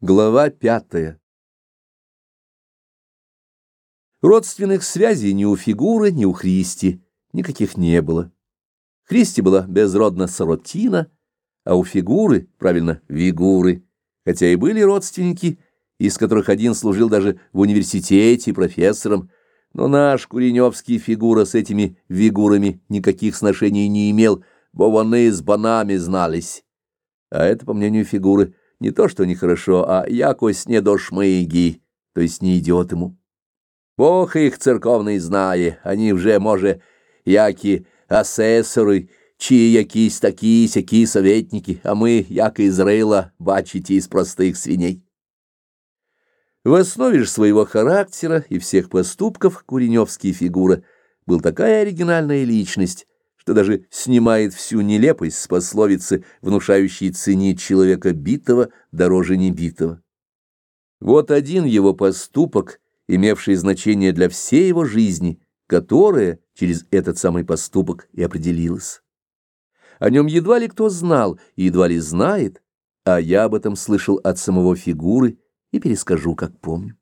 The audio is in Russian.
Глава пятая. Родственных связей ни у фигуры, ни у Христи никаких не было. Христи была безродна соротина, а у фигуры, правильно, вигуры, хотя и были родственники, из которых один служил даже в университете профессором, но наш Куреневский фигура с этими вигурами никаких сношений не имел, бо вони с банами знались. А это, по мнению фигуры, не то что нехорошо, а якось не до шмыги, то есть не идет ему. Бог их церковный знає, они вже, може, які асесори, чи якісь такі сякі советники, а мы, як из рыла, бачите, из простых свиней. В основе же своего характера и всех поступков Куреневский фигура был такая оригинальная личность, что даже снимает всю нелепость с пословицы, внушающей ценить человека битого дороже небитого. Вот один его поступок, имевший значение для всей его жизни, которая через этот самый поступок и определилась. О нем едва ли кто знал и едва ли знает, а я об этом слышал от самого фигуры и перескажу, как помню.